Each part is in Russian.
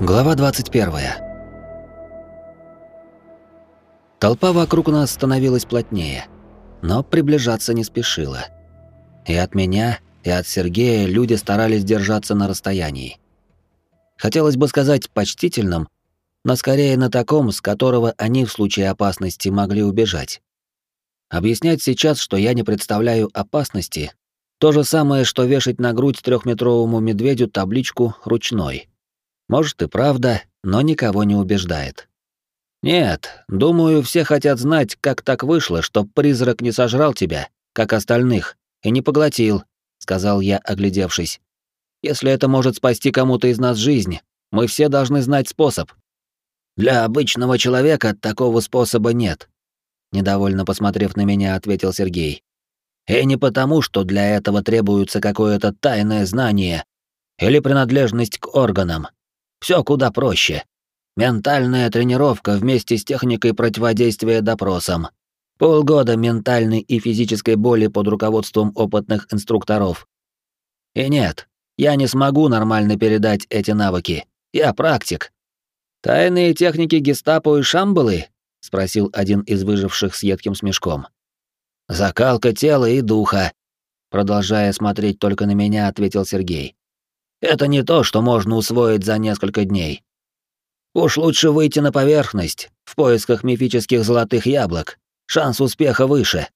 Глава 21. Толпа вокруг нас становилась плотнее, но приближаться не спешила. И от меня, и от Сергея люди старались держаться на расстоянии. Хотелось бы сказать почтительным, но скорее на таком, с которого они в случае опасности могли убежать. Объяснять сейчас, что я не представляю опасности, то же самое, что вешать на грудь трехметровому медведю табличку «ручной». Может и правда, но никого не убеждает. Нет, думаю, все хотят знать, как так вышло, что призрак не сожрал тебя, как остальных, и не поглотил, сказал я, оглядевшись. Если это может спасти кому-то из нас жизнь, мы все должны знать способ. Для обычного человека такого способа нет, недовольно посмотрев на меня, ответил Сергей. И не потому, что для этого требуется какое-то тайное знание или принадлежность к органам. Все куда проще. Ментальная тренировка вместе с техникой противодействия допросам. Полгода ментальной и физической боли под руководством опытных инструкторов. И нет, я не смогу нормально передать эти навыки. Я практик. Тайные техники гестапо и шамбалы? спросил один из выживших с едким смешком. Закалка тела и духа, продолжая смотреть только на меня, ответил Сергей. Это не то, что можно усвоить за несколько дней. Уж лучше выйти на поверхность в поисках мифических золотых яблок. Шанс успеха выше.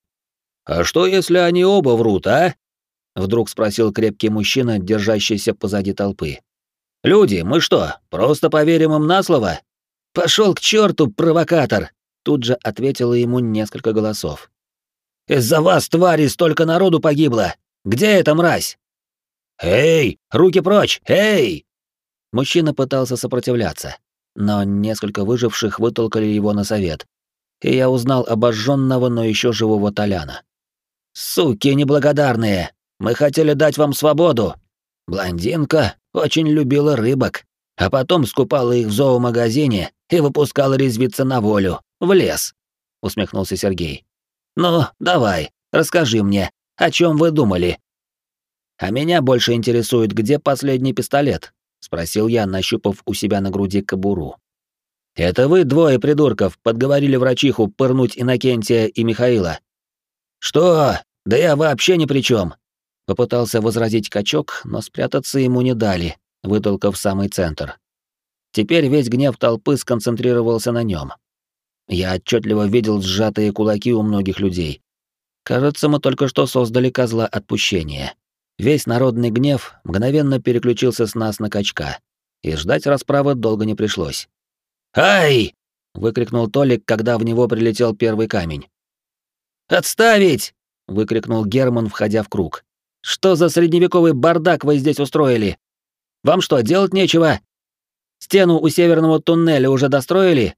А что если они оба врут, а? Вдруг спросил крепкий мужчина, держащийся позади толпы. Люди, мы что, просто поверим им на слово? Пошел к черту, провокатор! Тут же ответило ему несколько голосов. «Из-за вас, твари, столько народу погибло! Где эта мразь?» «Эй, руки прочь! Эй!» Мужчина пытался сопротивляться, но несколько выживших вытолкали его на совет, и я узнал обожженного, но еще живого Толяна. «Суки неблагодарные! Мы хотели дать вам свободу! Блондинка очень любила рыбок, а потом скупала их в зоомагазине и выпускала резвиться на волю в лес», — усмехнулся Сергей. «Ну, давай, расскажи мне, о чем вы думали?» «А меня больше интересует, где последний пистолет?» — спросил я, нащупав у себя на груди кобуру. «Это вы, двое придурков, подговорили врачиху пырнуть Иннокентия и Михаила?» «Что? Да я вообще ни при чем. Попытался возразить качок, но спрятаться ему не дали, вытолкав самый центр. Теперь весь гнев толпы сконцентрировался на нем. Я отчетливо видел сжатые кулаки у многих людей. Кажется, мы только что создали козла отпущения. Весь народный гнев мгновенно переключился с нас на качка, и ждать расправы долго не пришлось. «Ай!» — выкрикнул Толик, когда в него прилетел первый камень. «Отставить!» — выкрикнул Герман, входя в круг. «Что за средневековый бардак вы здесь устроили? Вам что, делать нечего? Стену у северного туннеля уже достроили?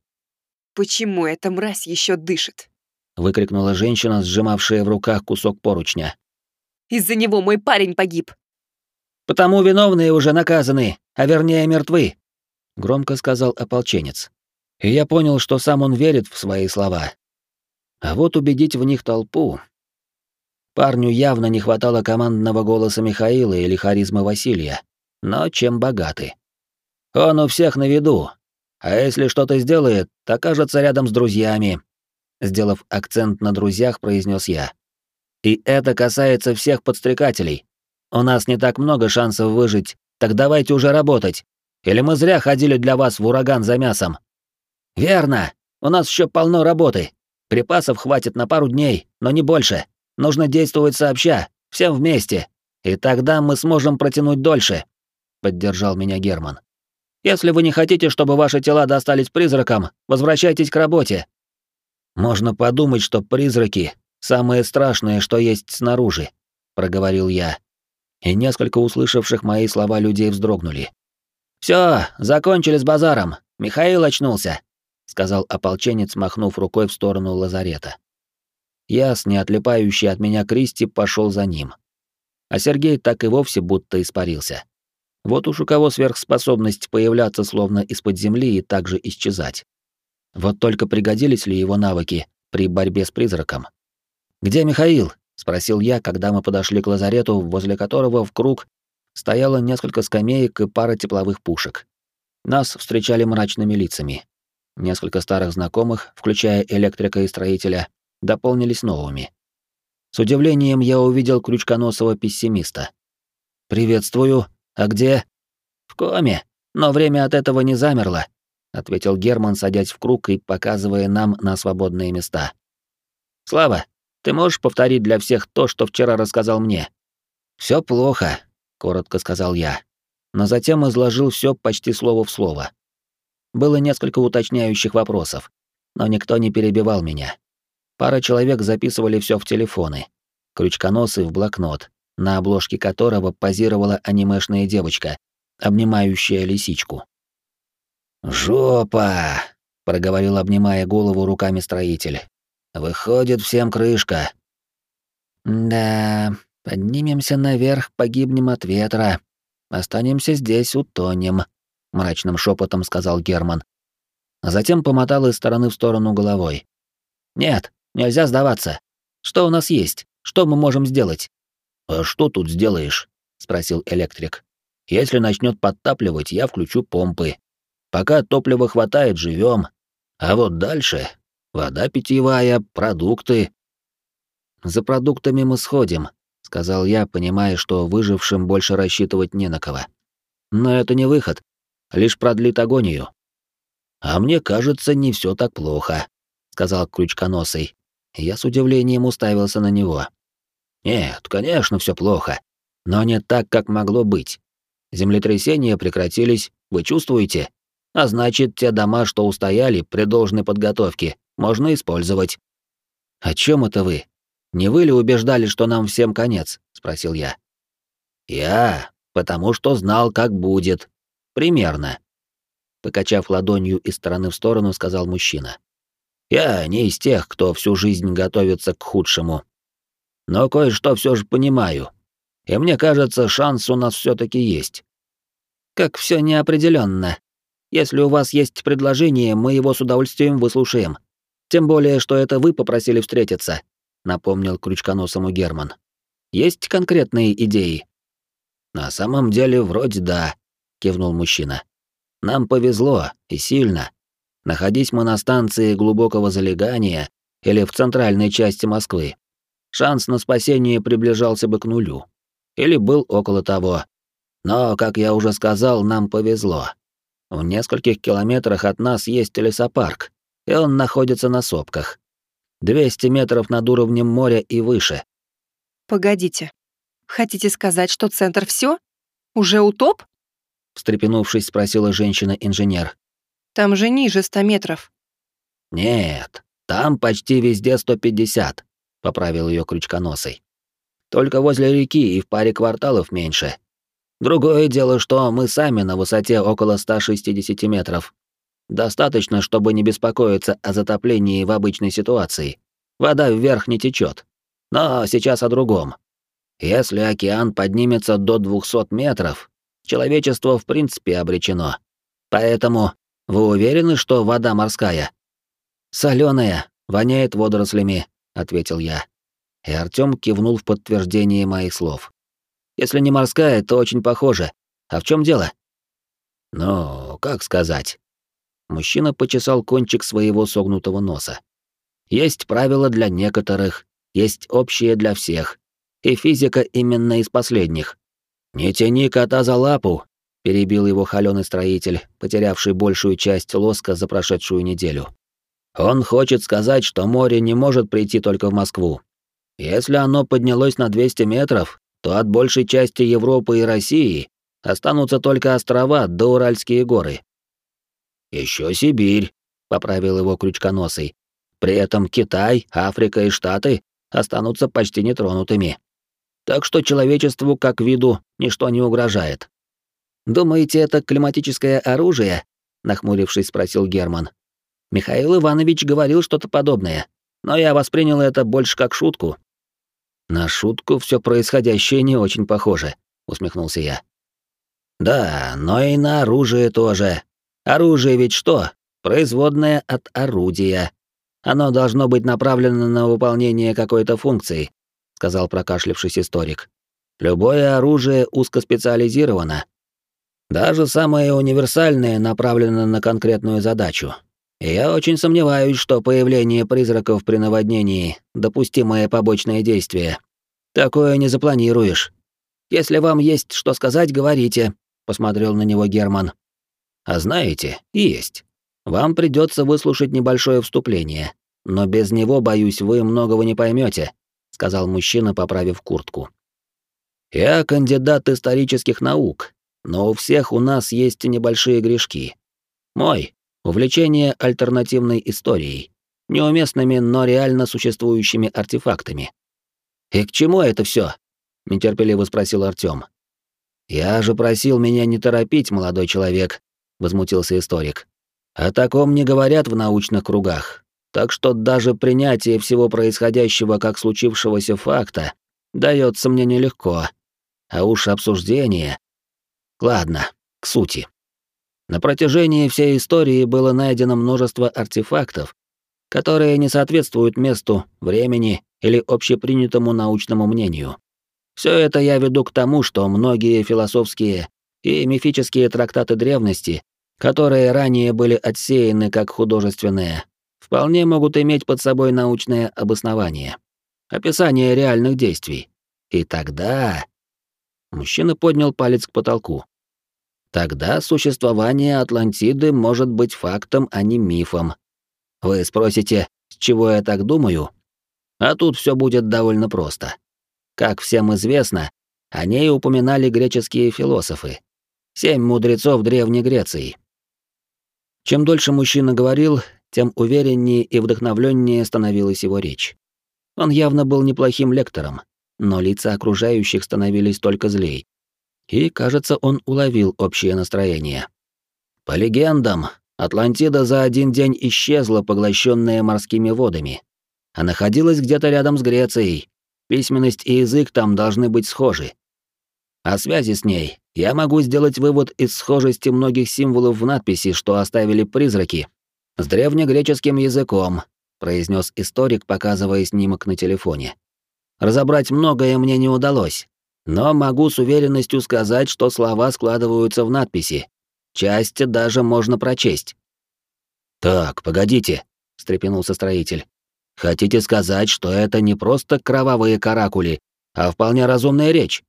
Почему эта мразь еще дышит? выкрикнула женщина, сжимавшая в руках кусок поручня. Из-за него мой парень погиб. Потому виновные уже наказаны, а вернее мертвы, громко сказал ополченец. И я понял, что сам он верит в свои слова. А вот убедить в них толпу. Парню явно не хватало командного голоса Михаила или харизмы Василия, но чем богаты. Он у всех на виду, а если что-то сделает, то окажется рядом с друзьями. Сделав акцент на друзьях, произнес я. И это касается всех подстрекателей. У нас не так много шансов выжить, так давайте уже работать. Или мы зря ходили для вас в ураган за мясом? Верно. У нас еще полно работы. Припасов хватит на пару дней, но не больше. Нужно действовать сообща, всем вместе. И тогда мы сможем протянуть дольше. Поддержал меня Герман. Если вы не хотите, чтобы ваши тела достались призракам, возвращайтесь к работе. Можно подумать, что призраки самое страшное, что есть снаружи, проговорил я. И несколько услышавших мои слова людей вздрогнули. Все, закончили с базаром. Михаил очнулся, сказал ополченец, махнув рукой в сторону лазарета. Я, с неотлипающей от меня Кристи, пошел за ним. А Сергей так и вовсе будто испарился. Вот уж у кого сверхспособность появляться словно из-под земли и также исчезать. Вот только пригодились ли его навыки при борьбе с призраком? «Где Михаил?» — спросил я, когда мы подошли к лазарету, возле которого в круг стояло несколько скамеек и пара тепловых пушек. Нас встречали мрачными лицами. Несколько старых знакомых, включая электрика и строителя, дополнились новыми. С удивлением я увидел крючконосого пессимиста. «Приветствую. А где?» «В коме, но время от этого не замерло», — ответил Герман, садясь в круг и показывая нам на свободные места. «Слава, ты можешь повторить для всех то, что вчера рассказал мне?» Все плохо», — коротко сказал я, но затем изложил все почти слово в слово. Было несколько уточняющих вопросов, но никто не перебивал меня. Пара человек записывали все в телефоны. Крючконосый в блокнот, на обложке которого позировала анимешная девочка, обнимающая лисичку. «Жопа!» — проговорил, обнимая голову руками строитель. «Выходит, всем крышка». «Да, поднимемся наверх, погибнем от ветра. Останемся здесь, утонем», — мрачным шепотом сказал Герман. Затем помотал из стороны в сторону головой. «Нет, нельзя сдаваться. Что у нас есть? Что мы можем сделать?» «А что тут сделаешь?» — спросил электрик. «Если начнет подтапливать, я включу помпы. Пока топлива хватает, живем. А вот дальше вода питьевая, продукты». «За продуктами мы сходим», — сказал я, понимая, что выжившим больше рассчитывать не на кого. «Но это не выход лишь продлит агонию. А мне кажется, не все так плохо, сказал крючконосый. Я с удивлением уставился на него. Нет, конечно, все плохо, но не так, как могло быть. Землетрясения прекратились, вы чувствуете? А значит, те дома, что устояли при должной подготовке, можно использовать. О чем это вы? Не вы ли убеждали, что нам всем конец? спросил я. Я, потому что знал, как будет, Примерно. Покачав ладонью из стороны в сторону, сказал мужчина. Я не из тех, кто всю жизнь готовится к худшему. Но кое-что все же понимаю. И мне кажется, шанс у нас все таки есть. Как все неопределенно. Если у вас есть предложение, мы его с удовольствием выслушаем. Тем более, что это вы попросили встретиться, напомнил крючконосому Герман. Есть конкретные идеи? На самом деле, вроде да, кивнул мужчина. Нам повезло, и сильно. Находись мы на станции глубокого залегания или в центральной части Москвы, шанс на спасение приближался бы к нулю. Или был около того. Но, как я уже сказал, нам повезло. В нескольких километрах от нас есть лесопарк, и он находится на сопках. 200 метров над уровнем моря и выше. Погодите. Хотите сказать, что центр все? Уже утоп? встрепенувшись, спросила женщина-инженер. Там же ниже ста метров. Нет, там почти везде 150, поправил ее крючконосый. Только возле реки и в паре кварталов меньше. Другое дело, что мы сами на высоте около 160 метров. Достаточно, чтобы не беспокоиться о затоплении в обычной ситуации. Вода вверх не течет. Но сейчас о другом. Если океан поднимется до 200 метров, человечество в принципе обречено. Поэтому вы уверены, что вода морская? Соленая, воняет водорослями, ответил я. И Артём кивнул в подтверждение моих слов. Если не морская, то очень похоже. А в чем дело? Ну, как сказать? Мужчина почесал кончик своего согнутого носа. Есть правила для некоторых, есть общие для всех. И физика именно из последних. «Не тяни кота за лапу!» — перебил его холёный строитель, потерявший большую часть лоска за прошедшую неделю. «Он хочет сказать, что море не может прийти только в Москву. Если оно поднялось на 200 метров, то от большей части Европы и России останутся только острова да Уральские горы. Еще Сибирь», — поправил его крючконосый. «При этом Китай, Африка и Штаты останутся почти нетронутыми. Так что человечеству как виду ничто не угрожает. Думаете, это климатическое оружие? нахмурившись, спросил Герман. Михаил Иванович говорил что-то подобное, но я воспринял это больше как шутку. На шутку все происходящее не очень похоже, усмехнулся я. Да, но и на оружие тоже. Оружие ведь что? Производное от орудия. Оно должно быть направлено на выполнение какой-то функции, сказал прокашлявшись историк. Любое оружие узкоспециализировано. Даже самые универсальные направлены на конкретную задачу. И я очень сомневаюсь, что появление призраков при наводнении — допустимое побочное действие. Такое не запланируешь. Если вам есть что сказать, говорите, — посмотрел на него Герман. А знаете, есть. Вам придется выслушать небольшое вступление, но без него, боюсь, вы многого не поймете, сказал мужчина, поправив куртку. Я кандидат исторических наук, но у всех у нас есть небольшие грешки. Мой — увлечение альтернативной историей, неуместными, но реально существующими артефактами. «И к чему это все? нетерпеливо спросил Артём. «Я же просил меня не торопить, молодой человек», — возмутился историк. «О таком не говорят в научных кругах, так что даже принятие всего происходящего как случившегося факта дается мне нелегко. А уж обсуждение Ладно, к сути. На протяжении всей истории было найдено множество артефактов, которые не соответствуют месту, времени или общепринятому научному мнению. Все это я веду к тому, что многие философские и мифические трактаты древности, которые ранее были отсеяны как художественные, вполне могут иметь под собой научное обоснование, описание реальных действий. И тогда... Мужчина поднял палец к потолку. Тогда существование Атлантиды может быть фактом, а не мифом. Вы спросите, с чего я так думаю? А тут все будет довольно просто. Как всем известно, о ней упоминали греческие философы. Семь мудрецов Древней Греции. Чем дольше мужчина говорил, тем увереннее и вдохновленнее становилась его речь. Он явно был неплохим лектором, но лица окружающих становились только злей, и, кажется, он уловил общее настроение. По легендам, Атлантида за один день исчезла, поглощенная морскими водами, а находилась где-то рядом с Грецией. Письменность и язык там должны быть схожи. О связи с ней я могу сделать вывод из схожести многих символов в надписи, что оставили призраки, с древнегреческим языком, произнес историк, показывая снимок на телефоне. Разобрать многое мне не удалось, но могу с уверенностью сказать, что слова складываются в надписи. Части даже можно прочесть. «Так, погодите», — встрепенулся строитель. «Хотите сказать, что это не просто кровавые каракули, а вполне разумная речь?»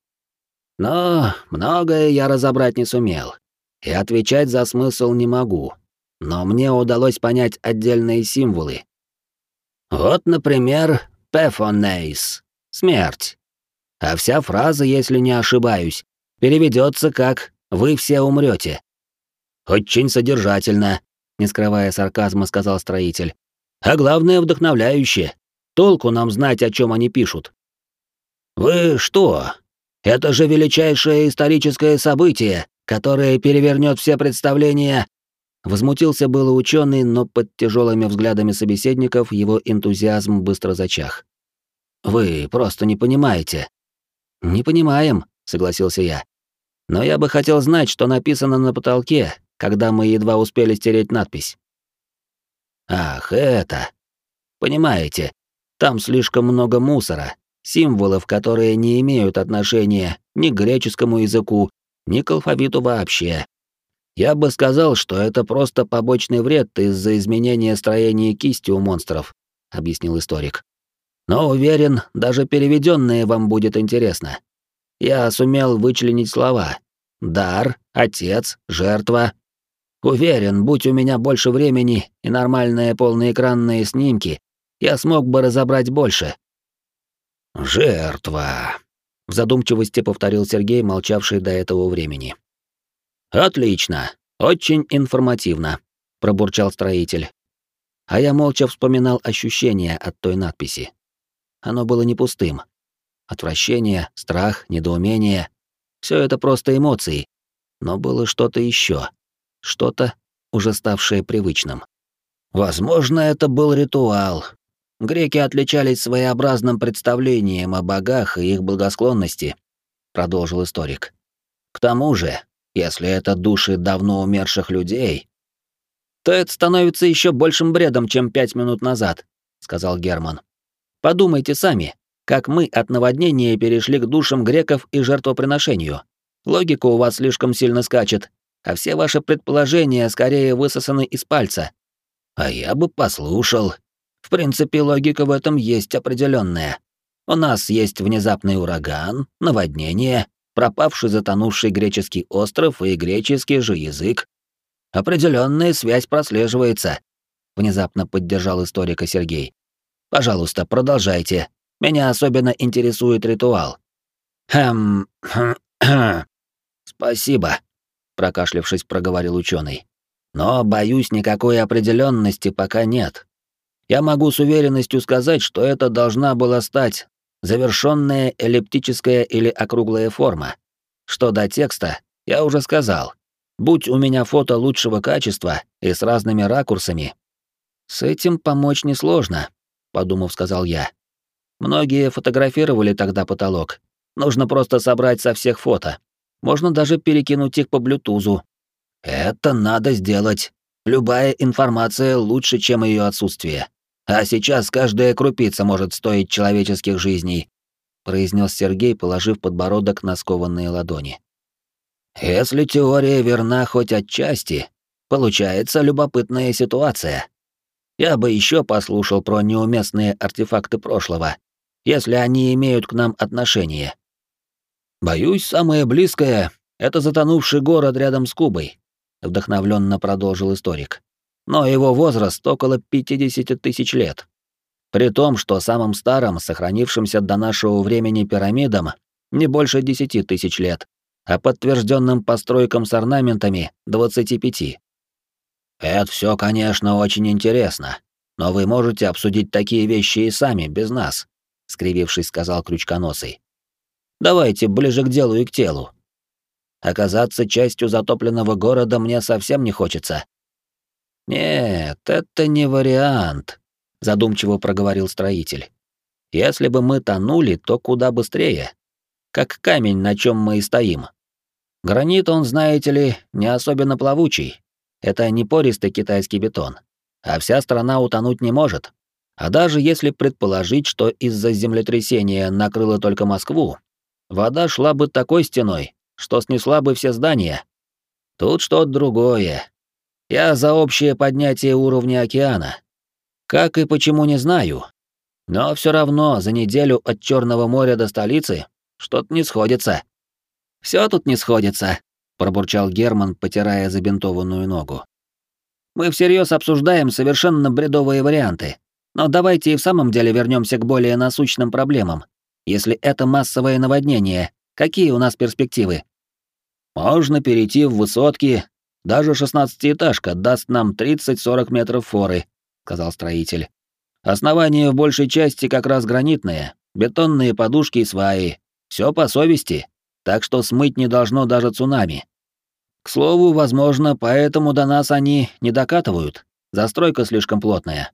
Но многое я разобрать не сумел. И отвечать за смысл не могу. Но мне удалось понять отдельные символы. Вот, например, «пефонейс» — смерть а вся фраза, если не ошибаюсь, переведется как «Вы все умрете». «Очень содержательно», — не скрывая сарказма, сказал строитель. «А главное, вдохновляюще. Толку нам знать, о чем они пишут». «Вы что? Это же величайшее историческое событие, которое перевернет все представления...» Возмутился было ученый, но под тяжелыми взглядами собеседников его энтузиазм быстро зачах. «Вы просто не понимаете», «Не понимаем», — согласился я. «Но я бы хотел знать, что написано на потолке, когда мы едва успели стереть надпись». «Ах, это...» «Понимаете, там слишком много мусора, символов, которые не имеют отношения ни к греческому языку, ни к алфавиту вообще. Я бы сказал, что это просто побочный вред из-за изменения строения кисти у монстров», — объяснил историк. Но уверен, даже переведенное вам будет интересно. Я сумел вычленить слова. Дар, отец, жертва. Уверен, будь у меня больше времени и нормальные полноэкранные снимки, я смог бы разобрать больше. Жертва, в задумчивости повторил Сергей, молчавший до этого времени. Отлично, очень информативно, пробурчал строитель. А я молча вспоминал ощущения от той надписи. Оно было не пустым. Отвращение, страх, недоумение — все это просто эмоции. Но было что-то еще, Что-то, уже ставшее привычным. Возможно, это был ритуал. Греки отличались своеобразным представлением о богах и их благосклонности, продолжил историк. К тому же, если это души давно умерших людей, то это становится еще большим бредом, чем пять минут назад, сказал Герман. Подумайте сами, как мы от наводнения перешли к душам греков и жертвоприношению. Логика у вас слишком сильно скачет, а все ваши предположения скорее высосаны из пальца. А я бы послушал. В принципе, логика в этом есть определенная. У нас есть внезапный ураган, наводнение, пропавший затонувший греческий остров и греческий же язык. Определенная связь прослеживается. Внезапно поддержал историка Сергей. Пожалуйста, продолжайте. Меня особенно интересует ритуал. Хм, хм, хм. Спасибо, прокашлявшись, проговорил ученый. Но боюсь, никакой определенности пока нет. Я могу с уверенностью сказать, что это должна была стать завершенная эллиптическая или округлая форма. Что до текста, я уже сказал. Будь у меня фото лучшего качества и с разными ракурсами. С этим помочь несложно, подумав, сказал я. Многие фотографировали тогда потолок. Нужно просто собрать со всех фото. Можно даже перекинуть их по блютузу. Это надо сделать. Любая информация лучше, чем ее отсутствие. А сейчас каждая крупица может стоить человеческих жизней, произнес Сергей, положив подбородок на скованные ладони. Если теория верна хоть отчасти, получается любопытная ситуация. Я бы еще послушал про неуместные артефакты прошлого, если они имеют к нам отношение. Боюсь, самое близкое — это затонувший город рядом с Кубой, вдохновленно продолжил историк но его возраст около 50 тысяч лет. При том, что самым старым, сохранившимся до нашего времени пирамидам, не больше 10 тысяч лет, а подтвержденным постройкам с орнаментами — 25. Это все, конечно, очень интересно, но вы можете обсудить такие вещи и сами, без нас, скривившись, сказал крючконосый. Давайте ближе к делу и к телу. Оказаться частью затопленного города мне совсем не хочется, «Нет, это не вариант», — задумчиво проговорил строитель. «Если бы мы тонули, то куда быстрее. Как камень, на чем мы и стоим. Гранит, он, знаете ли, не особенно плавучий. Это не пористый китайский бетон. А вся страна утонуть не может. А даже если предположить, что из-за землетрясения накрыло только Москву, вода шла бы такой стеной, что снесла бы все здания. Тут что-то другое, я за общее поднятие уровня океана. Как и почему не знаю. Но все равно за неделю от Черного моря до столицы что-то не сходится. Все тут не сходится, пробурчал Герман, потирая забинтованную ногу. Мы всерьез обсуждаем совершенно бредовые варианты. Но давайте и в самом деле вернемся к более насущным проблемам. Если это массовое наводнение, какие у нас перспективы? Можно перейти в высотки, даже шестнадцатиэтажка даст нам 30-40 метров форы, сказал строитель. Основание в большей части как раз гранитное, бетонные подушки и сваи. Все по совести, так что смыть не должно даже цунами. К слову, возможно, поэтому до нас они не докатывают. Застройка слишком плотная.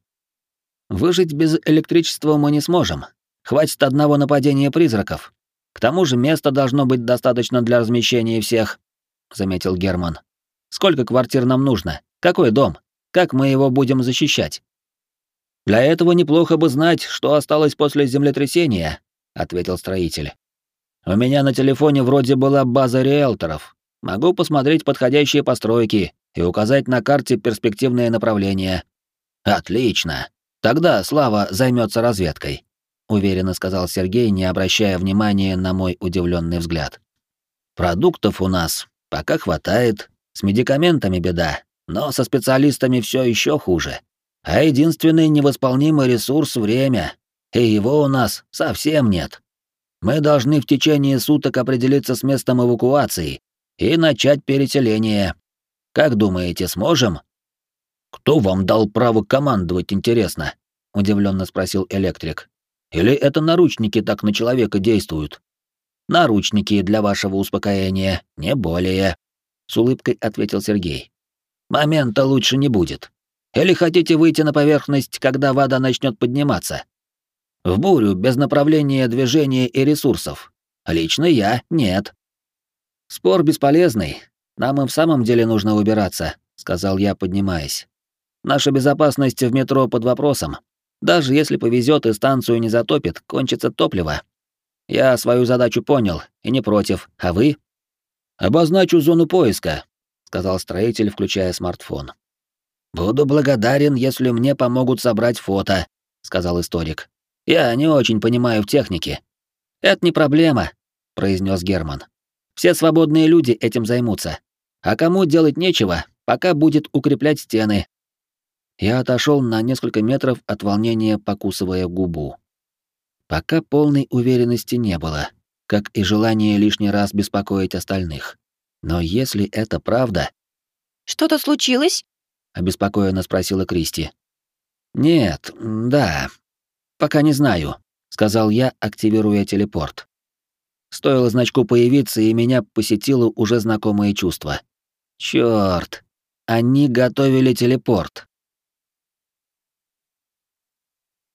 Выжить без электричества мы не сможем. Хватит одного нападения призраков. К тому же места должно быть достаточно для размещения всех, заметил Герман. Сколько квартир нам нужно? Какой дом? Как мы его будем защищать? Для этого неплохо бы знать, что осталось после землетрясения, ответил строитель. У меня на телефоне вроде была база риэлторов. Могу посмотреть подходящие постройки и указать на карте перспективные направления. Отлично. Тогда Слава займется разведкой, уверенно сказал Сергей, не обращая внимания на мой удивленный взгляд. Продуктов у нас пока хватает, с медикаментами беда, но со специалистами все еще хуже. А единственный невосполнимый ресурс — время, и его у нас совсем нет. Мы должны в течение суток определиться с местом эвакуации и начать переселение. Как думаете, сможем? Кто вам дал право командовать, интересно? удивленно спросил электрик. Или это наручники так на человека действуют? Наручники для вашего успокоения, не более с улыбкой ответил Сергей. Момента лучше не будет. Или хотите выйти на поверхность, когда вода начнет подниматься? В бурю без направления движения и ресурсов. Лично я нет. Спор бесполезный. Нам и в самом деле нужно убираться, сказал я, поднимаясь. Наша безопасность в метро под вопросом. Даже если повезет и станцию не затопит, кончится топливо. Я свою задачу понял и не против, а вы? «Обозначу зону поиска», — сказал строитель, включая смартфон. «Буду благодарен, если мне помогут собрать фото», — сказал историк. «Я не очень понимаю в технике». «Это не проблема», — произнес Герман. «Все свободные люди этим займутся. А кому делать нечего, пока будет укреплять стены». Я отошел на несколько метров от волнения, покусывая губу. Пока полной уверенности не было, как и желание лишний раз беспокоить остальных. Но если это правда... «Что-то случилось?» — обеспокоенно спросила Кристи. «Нет, да. Пока не знаю», — сказал я, активируя телепорт. Стоило значку появиться, и меня посетило уже знакомое чувство. Чёрт! Они готовили телепорт.